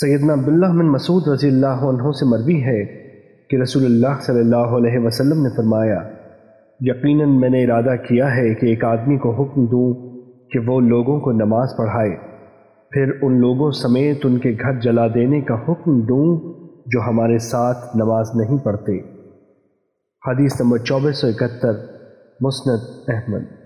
سیدنا عبداللہ بن مسعود رضی اللہ عنہ سے مروی ہے کہ رسول اللہ صلی اللہ علیہ وسلم نے فرمایا، یقیناً میں نے ارادہ کیا ہے کہ ایک آدمی کو حکم دوں کہ وہ لوگوں کو نماز پڑھائے۔ پھر ان لوگوں سمیت ان کے گھر جلا دینے کا حکم دوں جو ہمارے ساتھ نماز نہیں پڑھتے۔ حدیث نمبر چوبیس سو اکہتر، مسند احمد۔